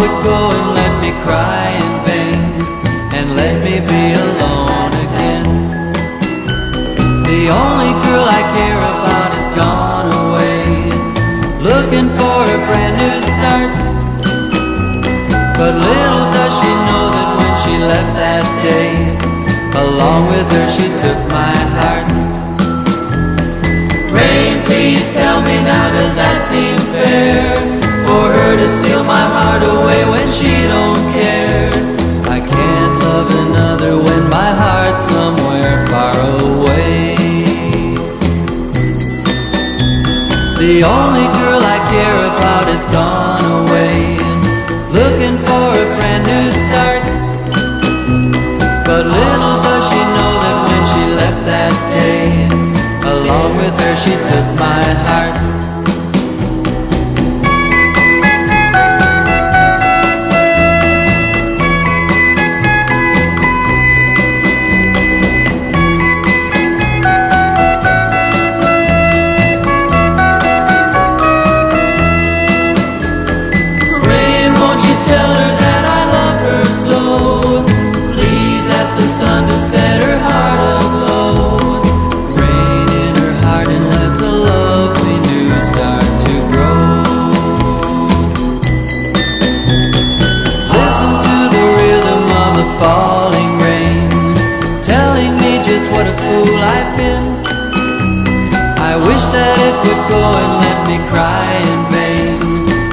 would go and let me cry in vain and let me be alone again. The only girl I care about has gone away, looking for a brand new start. But little does she know that when she left that day, along with her she took my The only girl I care about has gone away, looking for a brand new start. But little does she know that when she left that day, along with her she took my heart. Telling me just what a fool I've been. I wish that it would go and let me cry in vain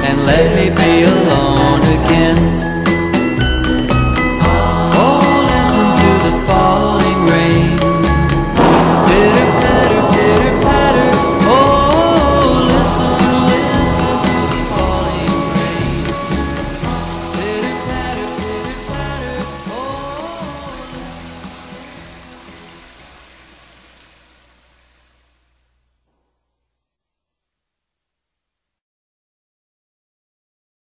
and let me be alone